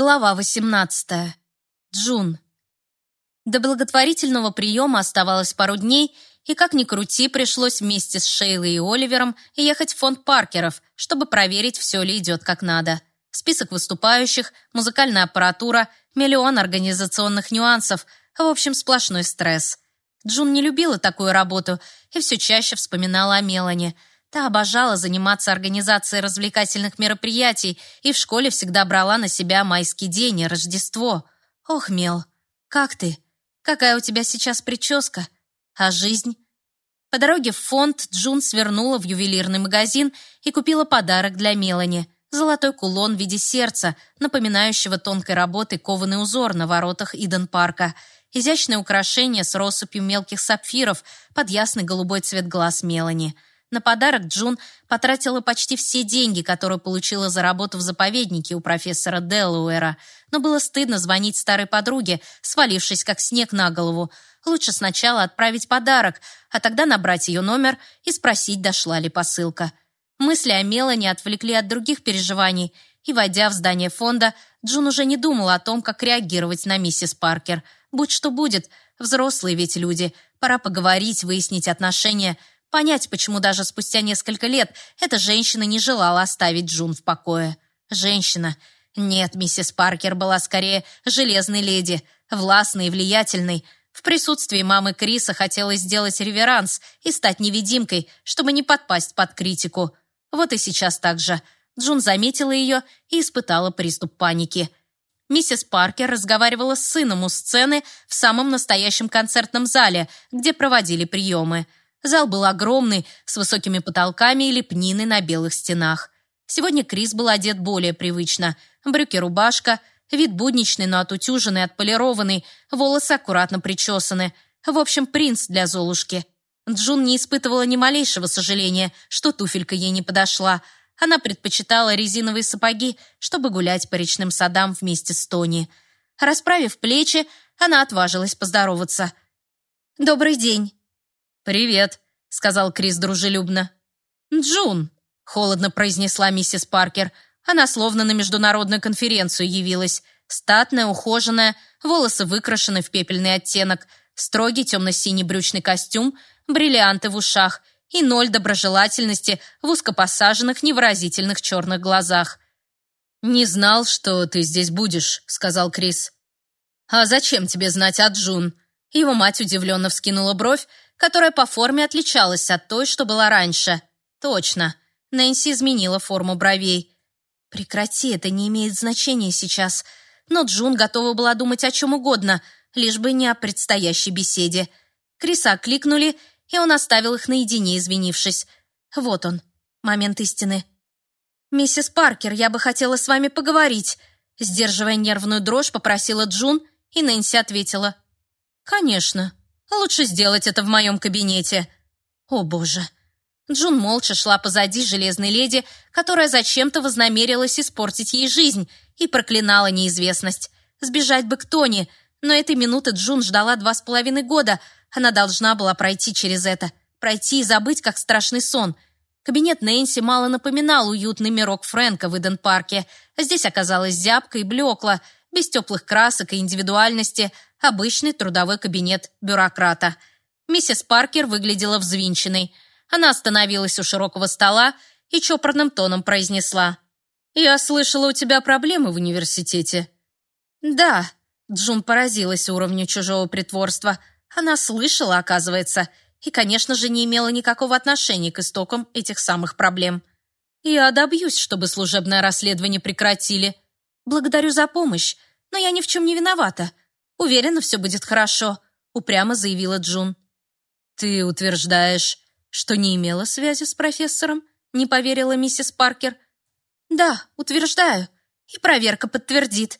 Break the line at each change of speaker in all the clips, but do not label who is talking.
Глава 18. Джун. До благотворительного приема оставалось пару дней, и как ни крути, пришлось вместе с Шейлой и Оливером ехать в фонд Паркеров, чтобы проверить, все ли идет как надо. Список выступающих, музыкальная аппаратура, миллион организационных нюансов, в общем, сплошной стресс. Джун не любила такую работу и все чаще вспоминала о Мелани – Та обожала заниматься организацией развлекательных мероприятий и в школе всегда брала на себя майский день и Рождество. Ох, Мел, как ты? Какая у тебя сейчас прическа? А жизнь? По дороге в фонд Джун свернула в ювелирный магазин и купила подарок для Мелани – золотой кулон в виде сердца, напоминающего тонкой работы кованый узор на воротах Иден-парка, изящное украшение с россыпью мелких сапфиров под ясный голубой цвет глаз Мелани – на подарок Джун потратила почти все деньги, которые получила за работу в заповеднике у профессора Делуэра, но было стыдно звонить старой подруге, свалившись как снег на голову. Лучше сначала отправить подарок, а тогда набрать ее номер и спросить, дошла ли посылка. Мысли о Мелани отвлекли от других переживаний, и, войдя в здание фонда, Джун уже не думала о том, как реагировать на миссис Паркер. Будь что будет, взрослые ведь люди, пора поговорить, выяснить отношения – Понять, почему даже спустя несколько лет эта женщина не желала оставить Джун в покое. Женщина. Нет, миссис Паркер была скорее железной леди, властной и влиятельной. В присутствии мамы Криса хотелось сделать реверанс и стать невидимкой, чтобы не подпасть под критику. Вот и сейчас так же. Джун заметила ее и испытала приступ паники. Миссис Паркер разговаривала с сыном у сцены в самом настоящем концертном зале, где проводили приемы – Зал был огромный, с высокими потолками и лепниной на белых стенах. Сегодня Крис был одет более привычно. Брюки-рубашка, вид будничный, но отутюженный, отполированный, волосы аккуратно причесаны. В общем, принц для Золушки. Джун не испытывала ни малейшего сожаления, что туфелька ей не подошла. Она предпочитала резиновые сапоги, чтобы гулять по речным садам вместе с Тони. Расправив плечи, она отважилась поздороваться. «Добрый день!»
«Привет», — сказал Крис дружелюбно.
«Джун», — холодно произнесла миссис Паркер. Она словно на международную конференцию явилась. Статная, ухоженная, волосы выкрашены в пепельный оттенок, строгий темно-синий брючный костюм, бриллианты в ушах и ноль доброжелательности в узкопосаженных невыразительных черных глазах.
«Не знал, что ты здесь будешь», — сказал Крис.
«А зачем тебе знать о Джун?» Его мать удивленно вскинула бровь, которая по форме отличалась от той, что была раньше. Точно. Нэнси изменила форму бровей. Прекрати, это не имеет значения сейчас. Но Джун готова была думать о чем угодно, лишь бы не о предстоящей беседе. Криса кликнули, и он оставил их наедине, извинившись. Вот он, момент истины. «Миссис Паркер, я бы хотела с вами поговорить», сдерживая нервную дрожь, попросила Джун, и Нэнси ответила. «Конечно». Лучше сделать это в моем кабинете. О, боже. Джун молча шла позади железной леди, которая зачем-то вознамерилась испортить ей жизнь и проклинала неизвестность. Сбежать бы к Тони, но этой минуты Джун ждала два с половиной года. Она должна была пройти через это. Пройти и забыть, как страшный сон. Кабинет Нэнси мало напоминал уютный мирок Фрэнка в Иден-парке. Здесь оказалось зябко и блекло, без теплых красок и индивидуальности – обычный трудовой кабинет бюрократа. Миссис Паркер выглядела взвинченной. Она остановилась у широкого стола и чопорным тоном произнесла. «Я слышала, у тебя проблемы в университете». «Да», — Джун поразилась уровню чужого притворства. Она слышала, оказывается, и, конечно же, не имела никакого отношения к истокам этих самых проблем. «Я добьюсь, чтобы служебное расследование прекратили. Благодарю за помощь, но я ни в чем не виновата. Уверена, все будет хорошо», — упрямо заявила Джун.
«Ты утверждаешь, что не имела связи с профессором?» — не поверила миссис Паркер.
«Да, утверждаю. И проверка подтвердит».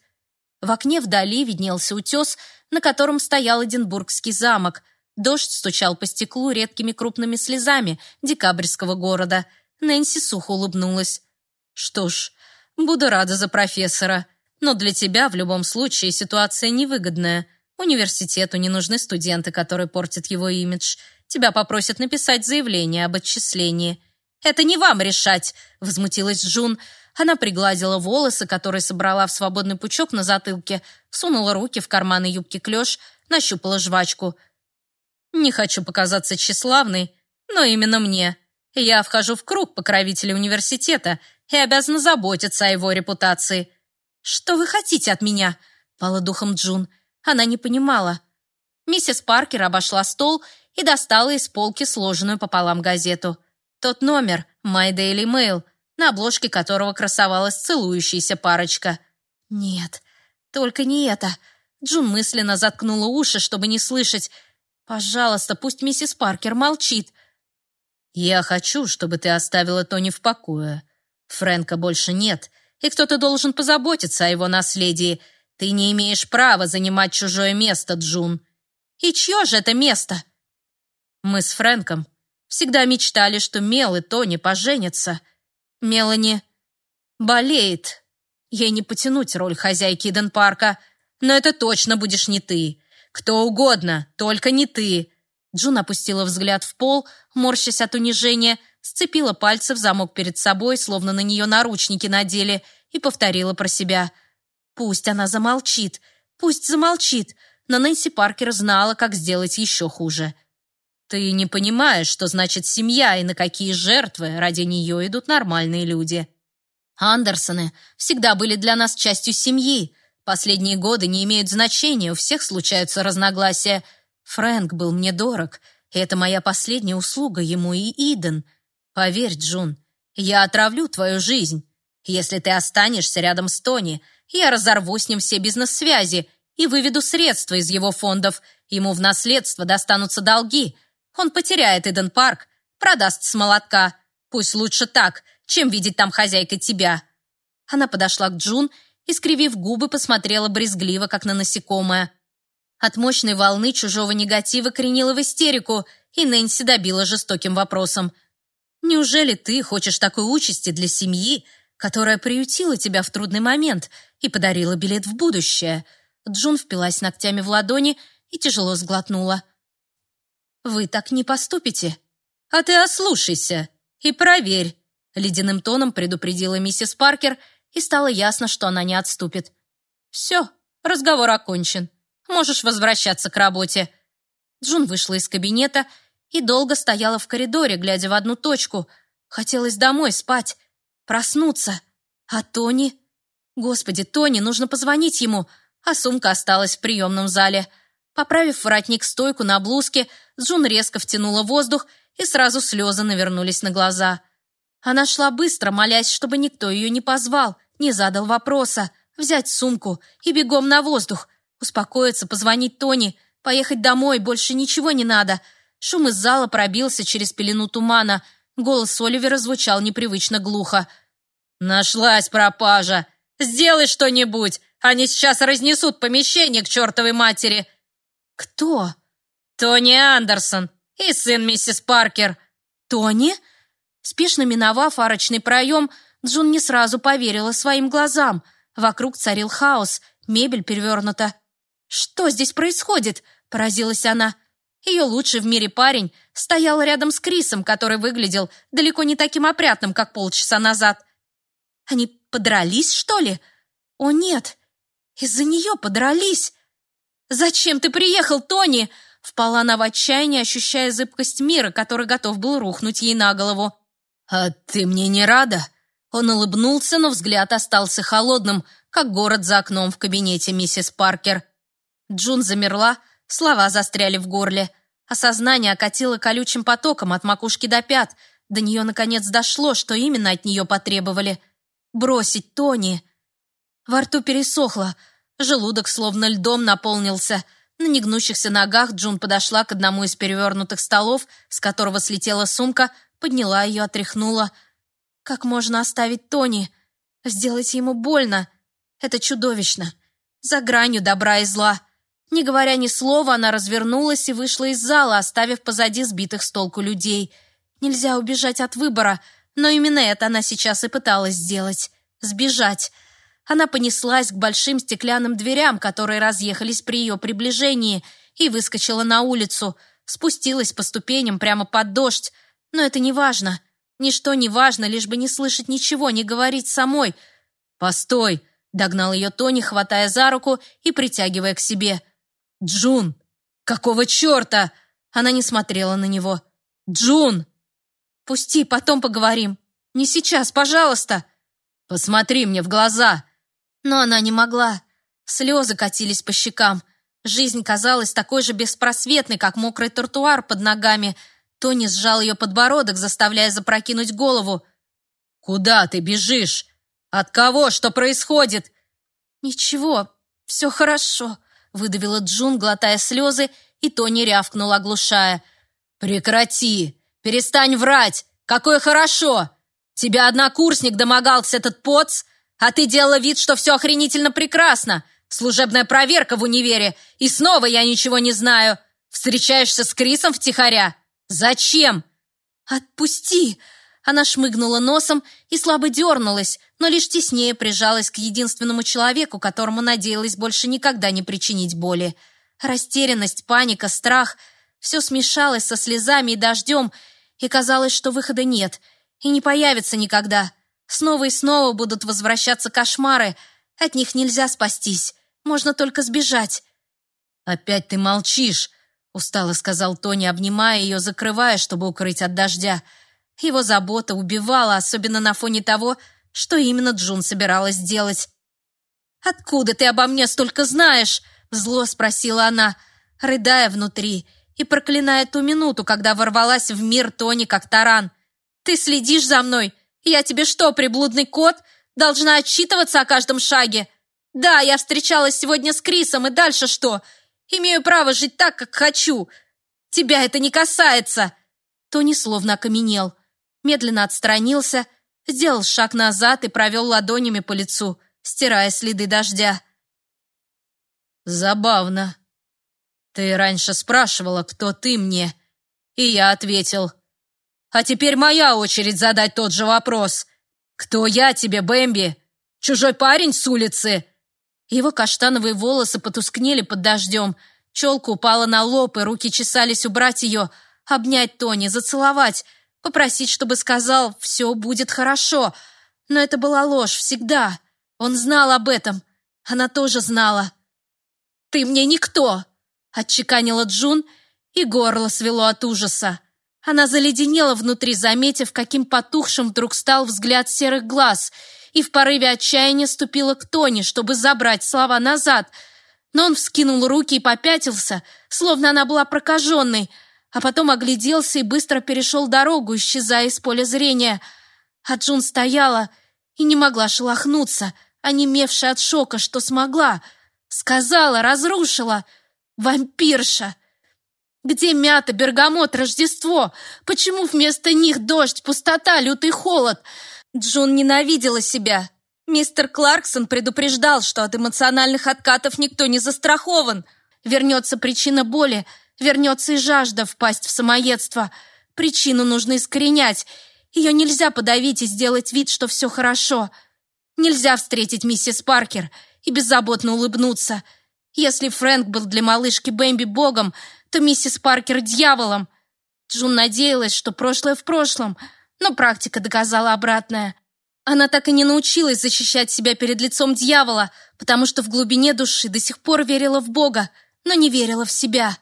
В окне вдали виднелся утес, на котором стоял Эдинбургский замок. Дождь стучал по стеклу редкими крупными слезами декабрьского города. Нэнси сухо улыбнулась.
«Что ж, буду рада за профессора», но для тебя в любом случае ситуация невыгодная. Университету не нужны студенты, которые портят его имидж. Тебя попросят написать заявление об отчислении.
Это не вам решать, возмутилась Джун. Она пригладила волосы, которые собрала в свободный пучок на затылке, сунула руки в карманы юбки клеш, нащупала жвачку. «Не хочу показаться тщеславной, но именно мне. Я вхожу в круг покровителей университета и обязана заботиться о его репутации. Что вы хотите от меня?» — пала духом Джун. Она не понимала. Миссис Паркер обошла стол и достала из полки сложенную пополам газету. Тот номер, My Daily Mail, на обложке которого красовалась целующаяся парочка. «Нет, только не это». Джун мысленно заткнула уши, чтобы не слышать. «Пожалуйста, пусть миссис Паркер молчит». «Я хочу, чтобы ты оставила Тони в покое. Фрэнка больше нет, и кто-то должен позаботиться о его наследии. Ты не имеешь права занимать чужое место, Джун». «И чье же это место?» «Мы с Фрэнком всегда мечтали, что Мел и Тони поженятся. Мелани болеет. Ей не потянуть роль хозяйки Иден-парка, но это точно будешь не ты. Кто угодно, только не ты». Джун опустила взгляд в пол, морщась от унижения, сцепила пальцы в замок перед собой, словно на нее наручники надели, и повторила про себя. «Пусть она замолчит, пусть замолчит», но Нэнси Паркер знала, как сделать еще хуже. «Ты не понимаешь, что значит семья и на какие жертвы ради нее идут нормальные люди. Андерсоны всегда были для нас частью семьи. Последние годы не имеют значения, у всех случаются разногласия. Фрэнк был мне дорог, и это моя последняя услуга ему и Иден. Поверь, Джун, я отравлю твою жизнь. Если ты останешься рядом с Тони, я разорву с ним все бизнес-связи и выведу средства из его фондов. Ему в наследство достанутся долги. Он потеряет Иден Парк, продаст с молотка. Пусть лучше так, чем видеть там хозяйкой тебя». Она подошла к Джун и, скривив губы, посмотрела брезгливо, как на насекомое. От мощной волны чужого негатива кренила в истерику, и Нэнси добила жестоким вопросом. «Неужели ты хочешь такой участи для семьи, которая приютила тебя в трудный момент и подарила билет в будущее?» Джун впилась ногтями в ладони и тяжело сглотнула. «Вы так не поступите. А ты ослушайся и проверь», ледяным тоном предупредила миссис Паркер, и стало ясно, что она не отступит. «Все, разговор окончен. Можешь возвращаться к работе». Джун вышла из кабинета и долго стояла в коридоре, глядя в одну точку. Хотелось домой спать, проснуться. А Тони? Господи, Тони, нужно позвонить ему а сумка осталась в приемном зале. Поправив воротник-стойку на блузке, Джун резко втянула воздух, и сразу слезы навернулись на глаза. Она шла быстро, молясь, чтобы никто ее не позвал, не задал вопроса, взять сумку и бегом на воздух, успокоиться, позвонить Тони, поехать домой, больше ничего не надо. Шум из зала пробился через пелену тумана. Голос Оливера звучал непривычно глухо. «Нашлась пропажа! Сделай что-нибудь! Они сейчас разнесут помещение к чертовой матери!» «Кто?» «Тони Андерсон и сын миссис Паркер». «Тони?» Спешно миновав арочный проем, Джун не сразу поверила своим глазам. Вокруг царил хаос, мебель перевернута. «Что здесь происходит?» – поразилась она. Ее лучший в мире парень стоял рядом с Крисом, который выглядел далеко не таким опрятным, как полчаса назад. «Они подрались, что ли?» «О, нет! Из-за нее подрались. «Зачем ты приехал, Тони?» Впала она в отчаяние, ощущая зыбкость мира, который готов был рухнуть ей на голову. «А ты мне не рада?» Он улыбнулся, но взгляд остался холодным, как город за окном в кабинете миссис Паркер. Джун замерла, слова застряли в горле. Осознание окатило колючим потоком от макушки до пят. До нее, наконец, дошло, что именно от нее потребовали. «Бросить Тони!» Во рту пересохло, желудок словно льдом наполнился. На негнущихся ногах Джун подошла к одному из перевернутых столов, с которого слетела сумка, подняла ее, отряхнула. Как можно оставить Тони? Сделать ему больно? Это чудовищно. За гранью добра и зла. Не говоря ни слова, она развернулась и вышла из зала, оставив позади сбитых с толку людей. Нельзя убежать от выбора, но именно это она сейчас и пыталась сделать. Сбежать. Она понеслась к большим стеклянным дверям, которые разъехались при ее приближении, и выскочила на улицу, спустилась по ступеням прямо под дождь. Но это не важно. Ничто не важно, лишь бы не слышать ничего, не говорить самой.
«Постой!» — догнал ее Тони, хватая за руку и притягивая к себе. «Джун! Какого черта?» Она не смотрела на него. «Джун!»
«Пусти, потом поговорим. Не сейчас, пожалуйста!»
«Посмотри мне в глаза!»
Но она не могла. Слезы катились по щекам. Жизнь казалась такой же беспросветной, как мокрый тротуар под ногами. Тони сжал ее подбородок, заставляя запрокинуть голову.
«Куда ты бежишь? От кого? Что происходит?»
«Ничего, все хорошо», — выдавила Джун, глотая слезы, и Тони рявкнул, оглушая.
«Прекрати! Перестань врать! Какое хорошо! Тебя однокурсник домогался этот поц, а ты делала вид, что все охренительно прекрасно. Служебная проверка в универе, и снова я ничего не знаю. Встречаешься с Крисом втихаря? Зачем?»
«Отпусти!» Она шмыгнула носом и слабо дернулась, но лишь теснее прижалась к единственному человеку, которому надеялась больше никогда не причинить боли. Растерянность, паника, страх — все смешалось со слезами и дождем, и казалось, что выхода нет и не появится никогда. Снова и снова будут возвращаться кошмары. От них нельзя спастись. Можно только сбежать.
«Опять ты молчишь», — устало сказал Тони, обнимая ее, закрывая, чтобы укрыть от дождя.
Его забота убивала, особенно на фоне того, что именно Джун собиралась делать. «Откуда ты обо мне столько знаешь?» — зло спросила она, рыдая внутри и проклиная ту минуту, когда ворвалась в мир Тони как таран. «Ты следишь за мной? Я тебе что, приблудный кот? Должна отчитываться о каждом шаге? Да, я встречалась сегодня с Крисом, и дальше что? Имею право жить так, как хочу. Тебя это не касается!» Тони словно окаменел медленно отстранился, сделал шаг назад и провел ладонями по лицу, стирая следы дождя.
«Забавно. Ты раньше спрашивала, кто ты мне, и я ответил. А теперь моя очередь задать тот же вопрос. Кто я тебе, Бэмби? Чужой парень с улицы?»
Его каштановые волосы потускнели под дождем, челка упала на лоб, и руки чесались убрать ее, обнять Тони, зацеловать — попросить, чтобы сказал «все будет хорошо». Но это была ложь всегда. Он знал об этом. Она тоже знала. «Ты мне никто!» — отчеканила Джун, и горло свело от ужаса. Она заледенела внутри, заметив, каким потухшим вдруг стал взгляд серых глаз, и в порыве отчаяния ступила к Тони, чтобы забрать слова назад. Но он вскинул руки и попятился, словно она была прокаженной — а потом огляделся и быстро перешел дорогу, исчезая из поля зрения. А Джун стояла и не могла шелохнуться, онемевшая от шока, что смогла. Сказала, разрушила. Вампирша! Где мята, бергамот, Рождество? Почему вместо них дождь, пустота, лютый холод? Джун ненавидела себя. Мистер Кларксон предупреждал, что от эмоциональных откатов никто не застрахован. Вернется причина боли — Вернется и жажда впасть в самоедство. Причину нужно искоренять. Ее нельзя подавить и сделать вид, что все хорошо. Нельзя встретить миссис Паркер и беззаботно улыбнуться. Если Фрэнк был для малышки Бэмби богом, то миссис Паркер дьяволом. Джун надеялась, что прошлое в прошлом, но практика доказала обратное. Она так и не научилась защищать себя перед лицом дьявола, потому что в глубине души до сих пор верила в Бога, но не верила в себя.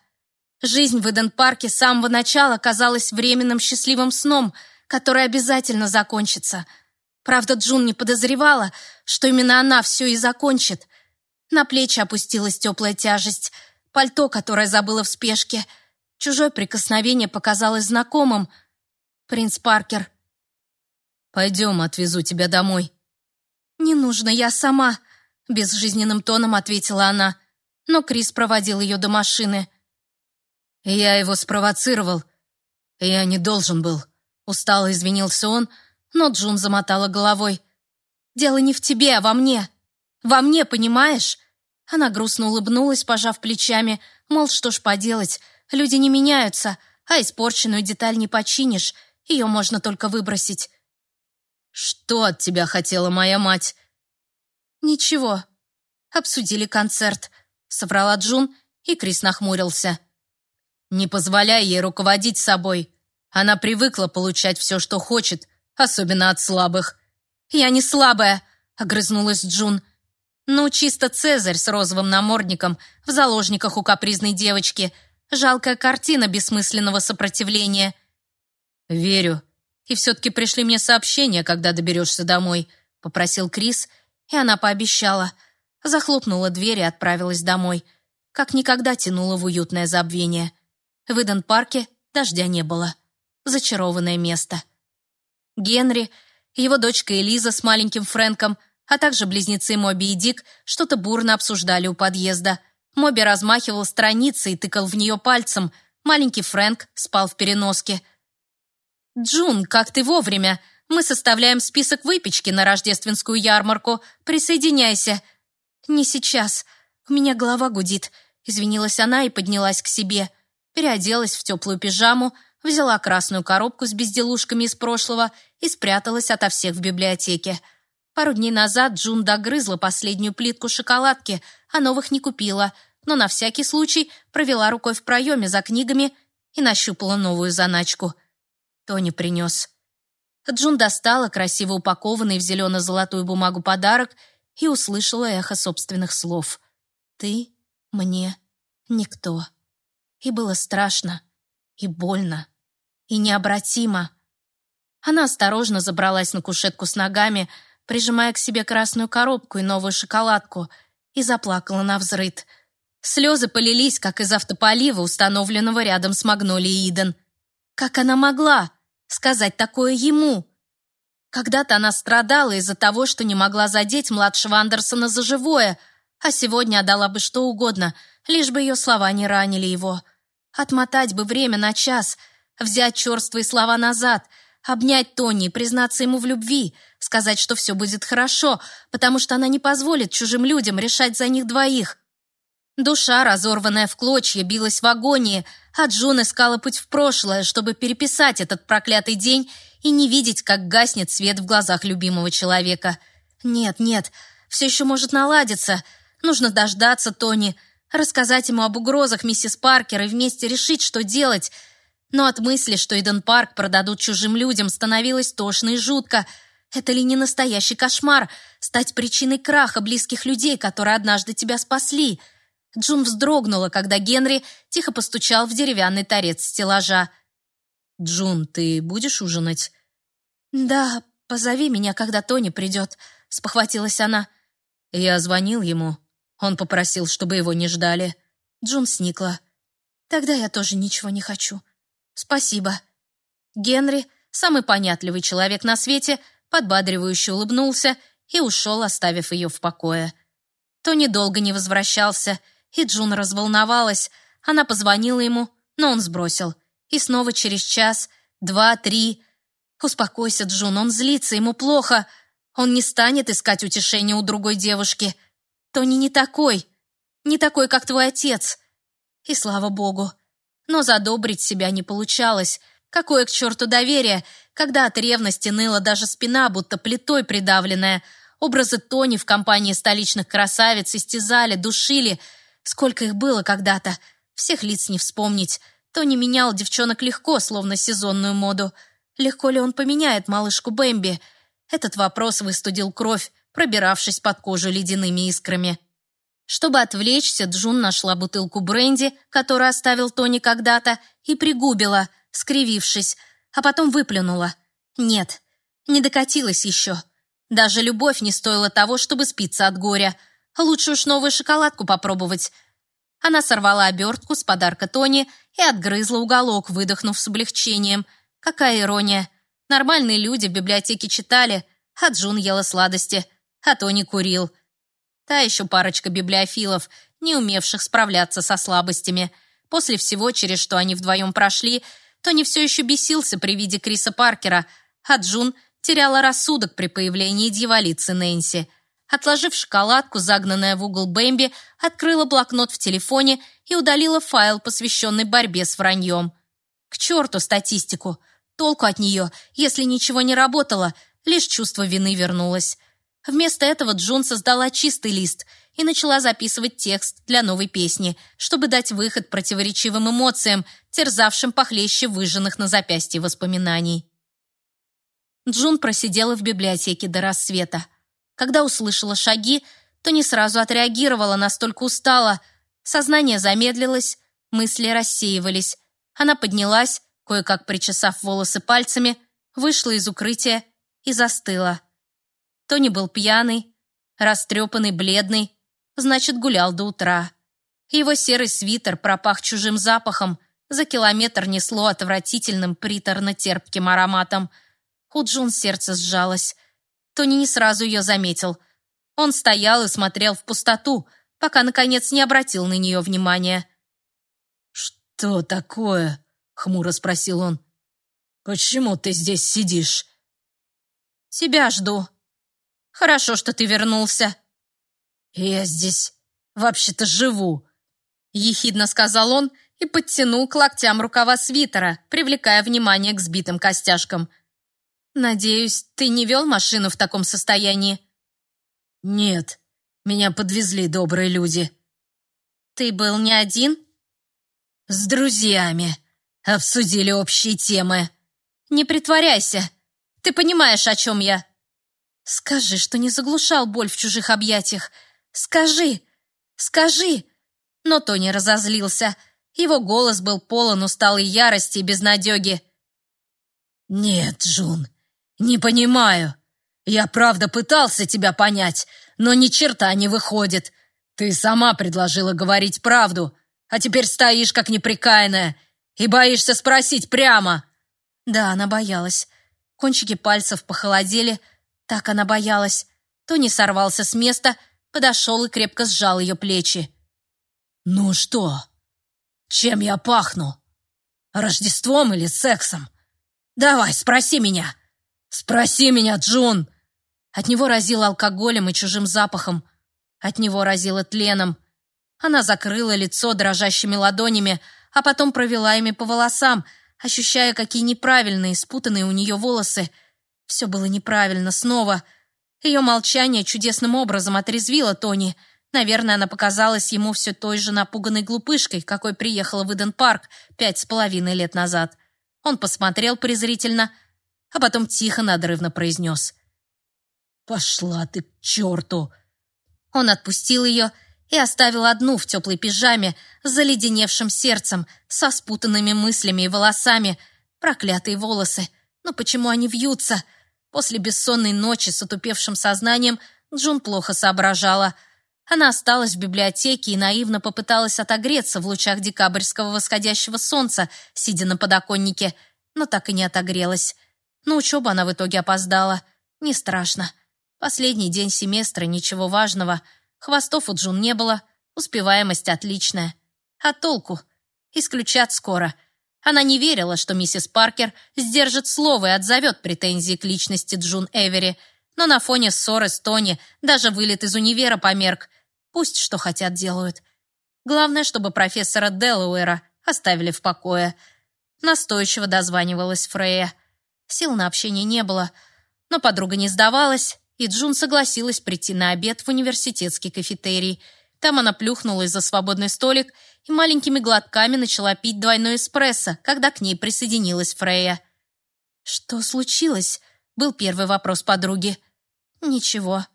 Жизнь в Эден-парке с самого начала казалась временным счастливым сном, который обязательно закончится. Правда, Джун не подозревала, что именно она все и закончит. На плечи опустилась теплая тяжесть, пальто, которое забыла в спешке. Чужое прикосновение показалось знакомым. «Принц Паркер».
«Пойдем, отвезу тебя домой».
«Не нужно, я сама», — безжизненным тоном ответила она. Но Крис проводил ее до машины.
Я его спровоцировал. Я не должен был. Устало извинился он, но Джун замотала головой.
«Дело не в тебе, а во мне. Во мне, понимаешь?» Она грустно улыбнулась, пожав плечами, мол, что ж поделать, люди не меняются, а испорченную деталь не починишь, ее можно только выбросить.
«Что от тебя хотела моя мать?»
«Ничего. Обсудили концерт», — соврала Джун, и Крис нахмурился.
Не позволяй ей руководить собой. Она привыкла получать все, что хочет, особенно от слабых.
«Я не слабая», — огрызнулась Джун. «Ну, чисто Цезарь с розовым намордником в заложниках у капризной девочки. Жалкая картина бессмысленного сопротивления».
«Верю. И все-таки пришли мне сообщения, когда доберешься домой», — попросил Крис, и она пообещала. Захлопнула дверь и отправилась домой. Как никогда тянула в уютное забвение. В Иден-парке дождя не было. Зачарованное место. Генри, его дочка Элиза с маленьким Фрэнком, а также близнецы Моби и Дик что-то бурно обсуждали у подъезда. Моби размахивал страницей и тыкал в нее пальцем. Маленький Фрэнк спал в переноске. «Джун, как ты вовремя! Мы составляем список выпечки на рождественскую ярмарку. Присоединяйся!» «Не сейчас. У меня голова гудит», — извинилась она и поднялась к себе. Переоделась в теплую пижаму, взяла красную коробку с безделушками из прошлого и спряталась ото всех в библиотеке. Пару дней назад Джун догрызла последнюю плитку шоколадки, а новых не купила, но на всякий случай провела рукой в проеме за книгами и нащупала новую заначку. Тони принес. Джун достала красиво упакованный в зелено-золотую бумагу подарок и услышала эхо собственных слов. «Ты мне никто». И было страшно, и больно, и необратимо. Она осторожно забралась на кушетку с ногами, прижимая к себе красную коробку и новую шоколадку, и заплакала на взрыд. Слезы полились, как из автополива, установленного рядом с Магнолией Иден. Как она могла сказать такое ему? Когда-то она страдала из-за того, что не могла задеть младшего Андерсона за живое, а сегодня отдала бы что угодно, лишь бы ее слова не ранили его. Отмотать бы время на час, взять черствые слова назад, обнять Тони, признаться ему в любви, сказать, что все будет хорошо, потому что она не позволит чужим людям решать за них двоих. Душа, разорванная в клочья, билась в агонии, а Джун искала путь в прошлое, чтобы переписать этот проклятый день и не видеть, как гаснет свет в глазах любимого человека. Нет, нет, все еще может наладиться. Нужно дождаться Тони, рассказать ему об угрозах миссис Паркер и вместе решить, что делать. Но от мысли, что Иден Парк продадут чужим людям, становилось тошно и жутко. Это ли не настоящий кошмар — стать причиной краха близких людей, которые однажды тебя спасли? Джун вздрогнула, когда Генри тихо постучал в деревянный торец стеллажа. «Джун, ты будешь ужинать?» «Да, позови меня, когда Тони придет», — спохватилась она. Я звонил ему. Он попросил, чтобы его не ждали. Джун сникла. «Тогда я тоже ничего не хочу. Спасибо». Генри, самый понятливый человек на свете, подбадривающе улыбнулся и ушел, оставив ее в покое. Тони долго не возвращался, и Джун разволновалась. Она позвонила ему, но он сбросил. И снова через час, два, три. «Успокойся, Джун, он злится, ему плохо. Он не станет искать утешения у другой девушки. Тони не такой, не такой, как твой отец. И слава богу. Но задобрить себя не получалось. Какое к черту доверие, когда от ревности ныла даже спина, будто плитой придавленная. Образы Тони в компании столичных красавиц истязали, душили. Сколько их было когда-то. Всех лиц не вспомнить. Тони менял девчонок легко, словно сезонную моду. Легко ли он поменяет малышку Бэмби? Этот вопрос выстудил кровь, пробиравшись под кожу ледяными искрами. Чтобы отвлечься, Джун нашла бутылку бренди, которую оставил Тони когда-то, и пригубила, скривившись, а потом выплюнула. Нет, не докатилась еще. Даже любовь не стоила того, чтобы спиться от горя. Лучше уж новую шоколадку попробовать. Она сорвала обертку с подарка Тони и отгрызла уголок, выдохнув с облегчением. Какая ирония. Нормальные люди в библиотеке читали, а Джун ела сладости – а то не курил. Та еще парочка библиофилов, не умевших справляться со слабостями. После всего, через что они вдвоем прошли, Тони все еще бесился при виде Криса Паркера, а Джун теряла рассудок при появлении дьяволицы Нэнси. Отложив шоколадку, загнанная в угол Бэмби, открыла блокнот в телефоне и удалила файл, посвященный борьбе с враньем. К черту статистику! Толку от нее, если ничего не работало, лишь чувство вины вернулось.
Вместо этого Джун создала чистый лист и начала записывать текст для новой песни, чтобы дать выход противоречивым эмоциям, терзавшим похлеще выжженных на запястье воспоминаний. Джун просидела в библиотеке до рассвета. Когда услышала шаги, то не сразу отреагировала, настолько устала. Сознание замедлилось, мысли рассеивались. Она поднялась, кое-как причесав волосы пальцами, вышла из укрытия и застыла. Тони был пьяный, растрепанный, бледный, значит, гулял до утра. Его серый свитер пропах чужим запахом, за километр несло отвратительным приторно-терпким ароматом. У Джун сердце сжалось. Тони не сразу ее заметил. Он стоял и смотрел в пустоту, пока, наконец, не обратил на нее внимания.
«Что такое?» — хмуро спросил он. «Почему ты здесь сидишь?»
«Тебя жду», Хорошо, что ты вернулся».
«Я здесь вообще-то живу», —
ехидно сказал он и подтянул к локтям рукава свитера, привлекая внимание к сбитым костяшкам. «Надеюсь, ты не вел машину в таком состоянии?»
«Нет, меня подвезли добрые люди».
«Ты был не один?»
«С друзьями. Обсудили общие темы».
«Не притворяйся. Ты понимаешь, о чем я?»
Скажи, что не заглушал боль в чужих объятиях. Скажи! Скажи!»
Но Тони разозлился. Его голос был полон усталой ярости и безнадеги.
«Нет, Джун, не понимаю. Я правда пытался тебя понять, но ни черта не выходит. Ты сама предложила говорить правду, а теперь стоишь как неприкаянная и боишься спросить прямо».
Да, она боялась. Кончики пальцев похолодели, так она боялась. Тони сорвался с места, подошел и крепко сжал ее плечи.
«Ну что? Чем я пахну? Рождеством или сексом? Давай, спроси меня! Спроси меня, Джун!»
От него разило алкоголем и чужим запахом. От него разило тленом. Она закрыла лицо дрожащими ладонями, а потом провела ими по волосам, ощущая, какие неправильные, спутанные у нее волосы — все было неправильно снова. Ее молчание чудесным образом отрезвило Тони. Наверное, она показалась ему все той же напуганной глупышкой, какой приехала в Иден-парк пять с половиной лет назад. Он посмотрел презрительно, а потом тихо, надрывно произнес.
«Пошла ты к черту!»
Он отпустил ее и оставил одну в теплой пижаме с заледеневшим сердцем, со спутанными мыслями и волосами. Проклятые волосы! Но почему они вьются? После бессонной ночи с отупевшим сознанием Джун плохо соображала. Она осталась в библиотеке и наивно попыталась отогреться в лучах декабрьского восходящего солнца, сидя на подоконнике, но так и не отогрелась. На учебу она в итоге опоздала. Не страшно. Последний день семестра, ничего важного. Хвостов у Джун не было, успеваемость отличная. А толку? Исключат скоро — она не верила, что миссис Паркер сдержит слово и отзовет претензии к личности Джун Эвери, но на фоне ссоры с Тони даже вылет из универа померк. Пусть что хотят делают. Главное, чтобы профессора Делауэра оставили в покое. Настойчиво дозванивалась Фрея. Сил на общение не было, но подруга не сдавалась, и Джун согласилась прийти на обед в университетский кафетерий. Там она плюхнулась за свободный столик и маленькими глотками начала пить двойной эспрессо, когда к ней присоединилась Фрея. «Что случилось?» — был первый вопрос подруги. «Ничего».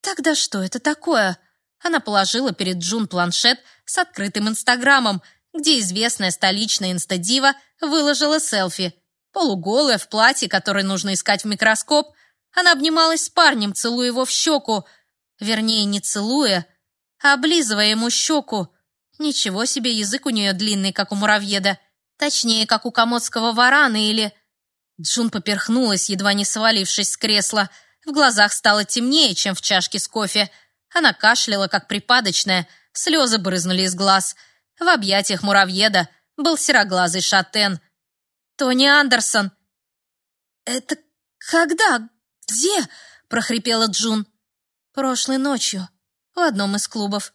«Тогда что это такое?» Она положила перед Джун планшет с открытым инстаграмом, где известная столичная инстадива выложила селфи. Полуголая, в платье, которое нужно искать в микроскоп, она обнималась с парнем, целуя его в щеку. Вернее, не целуя, облизывая ему щеку. Ничего себе, язык у нее длинный, как у муравьеда. Точнее, как у комодского варана или... Джун поперхнулась, едва не свалившись с кресла. В глазах стало темнее, чем в чашке с кофе. Она кашляла, как припадочная. Слезы брызнули из глаз. В объятиях муравьеда был сероглазый шатен. «Тони Андерсон!» «Это когда? Где?» — прохрипела Джун. «Прошлой ночью, в одном из клубов.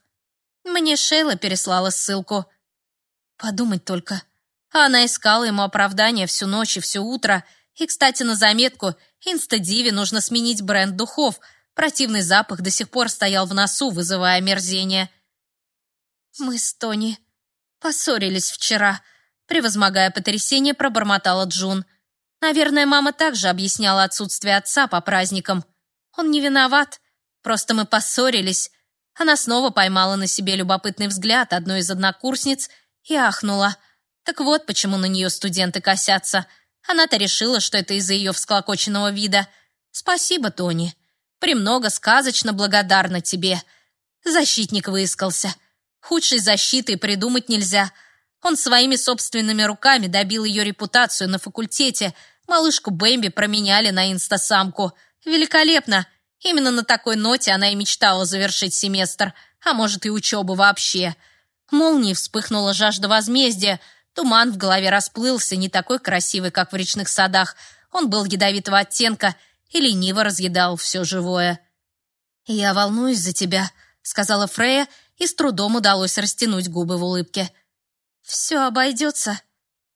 Мне Шейла переслала ссылку. Подумать только. Она искала ему оправдание всю ночь и все утро. И, кстати, на заметку, Инстадиве нужно сменить бренд духов. Противный запах до сих пор стоял в носу, вызывая мерзение. «Мы с Тони поссорились вчера», — превозмогая потрясение, пробормотала Джун. «Наверное, мама также объясняла отсутствие отца по праздникам. Он не виноват, просто мы поссорились». Она снова поймала на себе любопытный взгляд одной из однокурсниц и ахнула. Так вот, почему на нее студенты косятся. Она-то решила, что это из-за ее всклокоченного вида. «Спасибо, Тони. Премного сказочно благодарна тебе». Защитник выискался. Худшей защиты придумать нельзя. Он своими собственными руками добил ее репутацию на факультете. Малышку Бэмби променяли на инстасамку. Великолепно. Именно на такой ноте она и мечтала завершить семестр, а может и учебу вообще. Молнией вспыхнула жажда возмездия. Туман в голове расплылся, не такой красивый, как в речных садах. Он был ядовитого оттенка и лениво разъедал все живое. «Я волнуюсь за тебя», — сказала Фрея, и с трудом удалось растянуть губы в улыбке. «Все обойдется.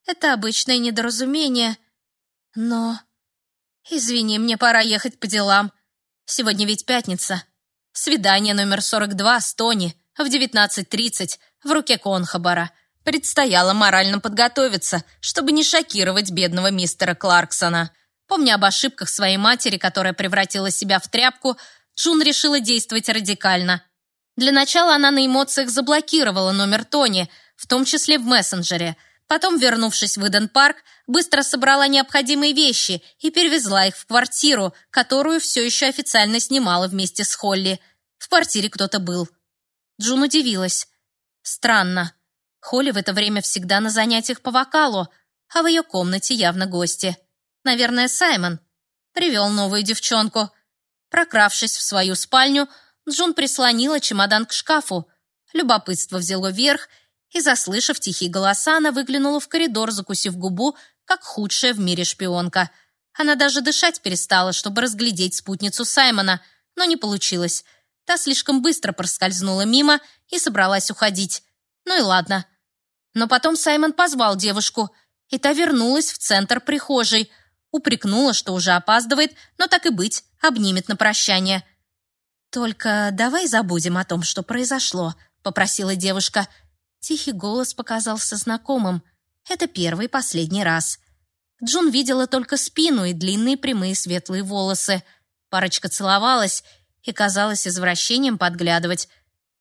Это обычное недоразумение. Но... Извини, мне пора ехать по делам. Сегодня ведь пятница. Свидание номер 42 с Тони в 19.30 в руке Конхабара. Предстояло морально подготовиться, чтобы не шокировать бедного мистера Кларксона. Помня об ошибках своей матери, которая превратила себя в тряпку, Джун решила действовать радикально. Для начала она на эмоциях заблокировала номер Тони, в том числе в мессенджере. Потом, вернувшись в Иден-парк, быстро собрала необходимые вещи и перевезла их в квартиру, которую все еще официально снимала вместе с Холли. В квартире кто-то был. Джун удивилась. Странно. Холли в это время всегда на занятиях по вокалу, а в ее комнате явно гости. Наверное, Саймон. Привел новую девчонку. Прокравшись в свою спальню, Джун прислонила чемодан к шкафу. Любопытство взяло верх, и, заслышав тихие голоса, она выглянула в коридор, закусив губу, как худшая в мире шпионка. Она даже дышать перестала, чтобы разглядеть спутницу Саймона, но не получилось. Та слишком быстро проскользнула мимо и собралась уходить. Ну и ладно. Но потом Саймон позвал девушку, и та вернулась в центр прихожей, упрекнула, что уже опаздывает, но так и быть, обнимет на прощание – «Только давай забудем о том, что произошло», — попросила девушка. Тихий голос показался знакомым. Это первый и последний раз. Джун видела только спину и длинные прямые светлые волосы. Парочка целовалась, и казалось извращением подглядывать.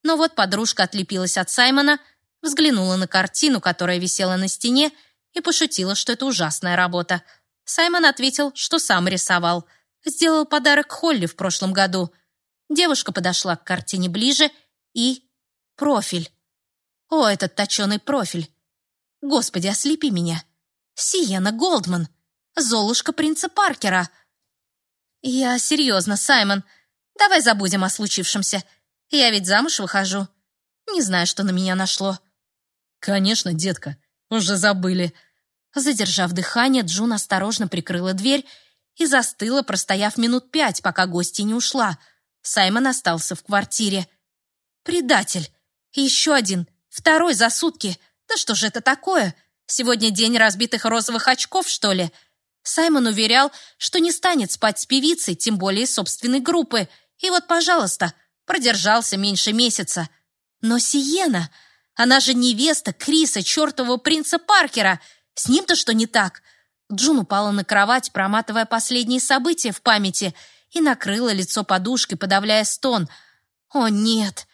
Но вот подружка отлепилась от Саймона, взглянула на картину, которая висела на стене, и пошутила, что это ужасная работа. Саймон ответил, что сам рисовал. Сделал подарок Холли в прошлом году — Девушка подошла к картине ближе и... Профиль. О, этот точеный профиль. Господи, ослепи меня. Сиена Голдман. Золушка принца Паркера. Я серьезно, Саймон. Давай забудем о случившемся. Я ведь замуж выхожу. Не знаю, что на меня нашло.
Конечно, детка. Уже забыли.
Задержав дыхание, Джун осторожно прикрыла дверь и застыла, простояв минут пять, пока гостья не ушла — Саймон остался в квартире. Предатель. Еще один. Второй за сутки. Да что же это такое? Сегодня день разбитых розовых очков, что ли? Саймон уверял, что не станет спать с певицей, тем более собственной группы. И вот, пожалуйста, продержался меньше месяца. Но Сиена, она же невеста Криса, чертового принца Паркера. С ним-то что не так? Джун упала на кровать, проматывая последние события в памяти – и накрыла лицо подушкой, подавляя стон. «О, нет!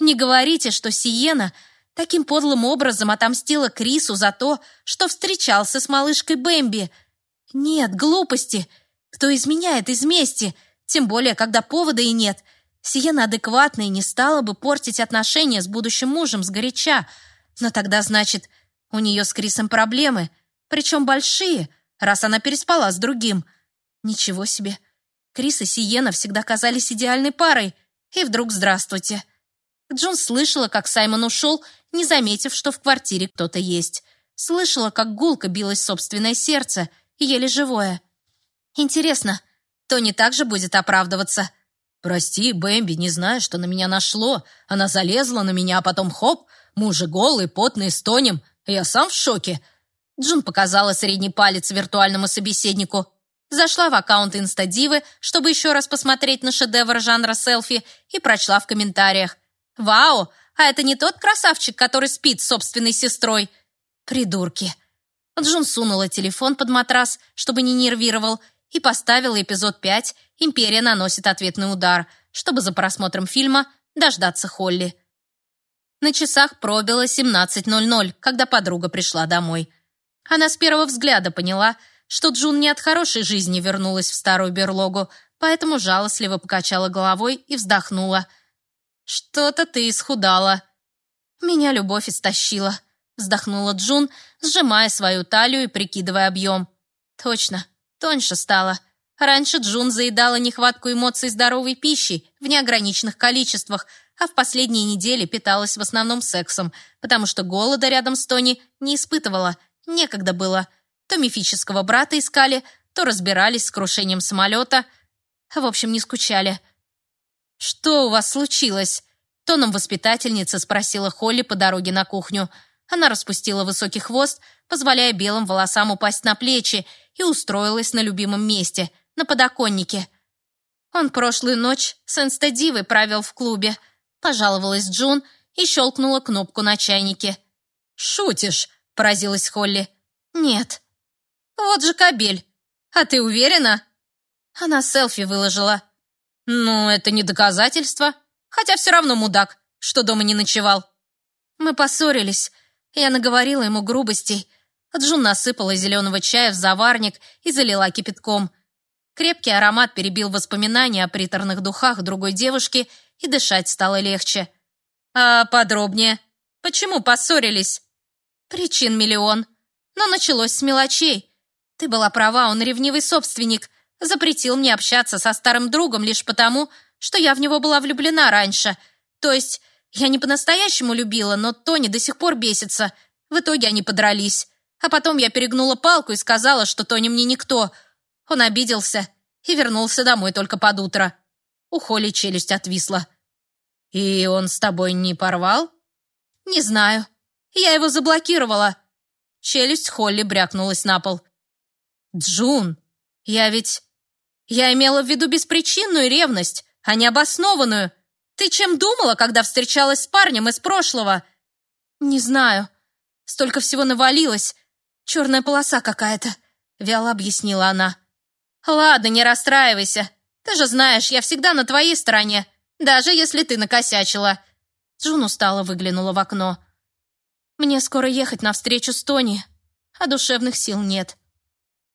Не говорите, что Сиена таким подлым образом отомстила Крису за то, что встречался с малышкой Бэмби. Нет, глупости! Кто изменяет из мести? Тем более, когда повода и нет. Сиена адекватна и не стала бы портить отношения с будущим мужем сгоряча. Но тогда, значит, у нее с Крисом проблемы, причем большие, раз она переспала с другим. Ничего себе!» Крис и Сиена всегда казались идеальной парой. И вдруг здравствуйте. Джун слышала, как Саймон ушел, не заметив, что в квартире кто-то есть. Слышала, как гулко билось собственное сердце, еле живое. Интересно, Тони также будет оправдываться?
«Прости, Бэмби, не знаю, что на меня нашло. Она залезла на меня, а потом хоп, мы уже голые, потные, стонем. Я сам в шоке».
Джун показала средний палец виртуальному собеседнику. Зашла в аккаунт Инстадивы, чтобы еще раз посмотреть на шедевр жанра селфи, и прочла в комментариях. «Вау! А это не тот красавчик, который спит с собственной сестрой?» «Придурки!» Джун сунула телефон под матрас, чтобы не нервировал, и поставила эпизод 5 «Империя наносит ответный удар», чтобы за просмотром фильма дождаться Холли. На часах пробило 17.00, когда подруга пришла домой. Она с первого взгляда поняла, что Джун не от хорошей жизни вернулась в старую берлогу, поэтому жалостливо покачала головой и вздохнула. «Что-то ты исхудала». «Меня любовь истощила», — вздохнула Джун, сжимая свою талию и прикидывая объем. «Точно, тоньше стала». Раньше Джун заедала нехватку эмоций здоровой пищей в неограниченных количествах, а в последние недели питалась в основном сексом, потому что голода рядом с Тони не испытывала, некогда было. То мифического брата искали, то разбирались с крушением самолета. В общем, не скучали. «Что у вас случилось?» Тоном воспитательница спросила Холли по дороге на кухню. Она распустила высокий хвост, позволяя белым волосам упасть на плечи, и устроилась на любимом месте, на подоконнике. Он прошлую ночь с инстадивой правил в клубе. Пожаловалась Джун и щелкнула кнопку на чайнике. «Шутишь?» – поразилась Холли. «Нет». «Вот же кабель. А ты уверена?» Она селфи выложила. «Ну, это не доказательство. Хотя все равно мудак, что дома не ночевал». Мы поссорились. Я наговорила ему грубостей. Джун насыпала зеленого чая в заварник и залила кипятком. Крепкий аромат перебил воспоминания о приторных духах другой девушки, и дышать стало легче. «А подробнее? Почему поссорились?» «Причин миллион. Но началось с мелочей. Ты была права, он ревнивый собственник. Запретил мне общаться со старым другом лишь потому, что я в него была влюблена раньше. То есть я не по-настоящему любила, но Тони до сих пор бесится. В итоге они подрались. А потом я перегнула палку и сказала, что Тони мне никто — он обиделся и вернулся домой только под утро. У Холли челюсть отвисла. «И он с тобой не порвал?» «Не знаю. Я его заблокировала». Челюсть Холли брякнулась на пол. «Джун, я ведь... Я имела в виду беспричинную ревность, а не обоснованную. Ты чем думала, когда встречалась с парнем из прошлого?» «Не знаю. Столько всего навалилось. Черная полоса какая-то», — вяло объяснила она. «Ладно, не расстраивайся. Ты же знаешь, я всегда на твоей стороне, даже если ты накосячила». Джун устало выглянула в окно. «Мне скоро ехать на встречу с Тони, а душевных сил нет».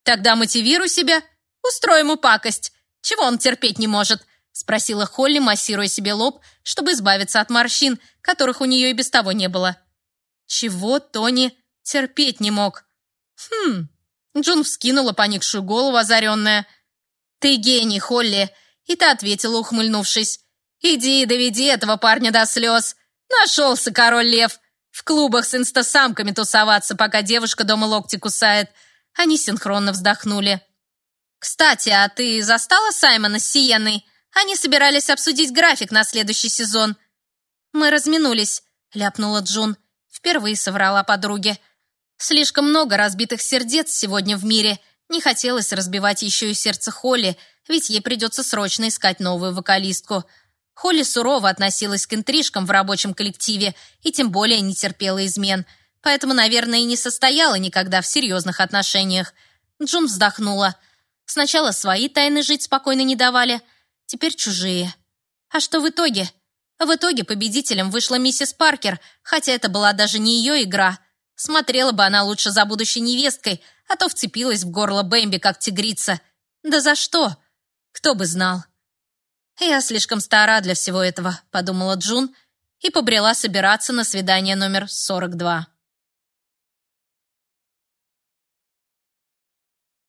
«Тогда мотивируй себя, устрой ему пакость. Чего он терпеть не может?» спросила Холли, массируя себе лоб, чтобы избавиться от морщин, которых у нее и без того не было. Чего Тони терпеть не мог? Хм, Джун вскинула поникшую голову, озаренная. «Ты гений, Холли!» И та ответила, ухмыльнувшись. «Иди, доведи этого парня до слез. Нашелся король лев. В клубах с инстасамками тусоваться, пока девушка дома локти кусает». Они синхронно вздохнули. «Кстати, а ты застала Саймона с Сиеной? Они собирались обсудить график на следующий сезон». «Мы разминулись», — ляпнула Джун. Впервые соврала подруге. Слишком много разбитых сердец сегодня в мире. Не хотелось разбивать еще и сердце Холли, ведь ей придется срочно искать новую вокалистку. Холли сурово относилась к интрижкам в рабочем коллективе и тем более не терпела измен, поэтому, наверное, и не состояла никогда в серьезных отношениях. Джун вздохнула. Сначала свои тайны жить спокойно не давали, теперь чужие. А что в итоге? В итоге победителем вышла миссис Паркер, хотя это была даже не ее игра — Смотрела бы она лучше за будущей невесткой, а то вцепилась в горло Бэмби, как тигрица. Да за что? Кто бы знал. «Я слишком стара для всего этого», — подумала Джун и побрела собираться на свидание номер 42.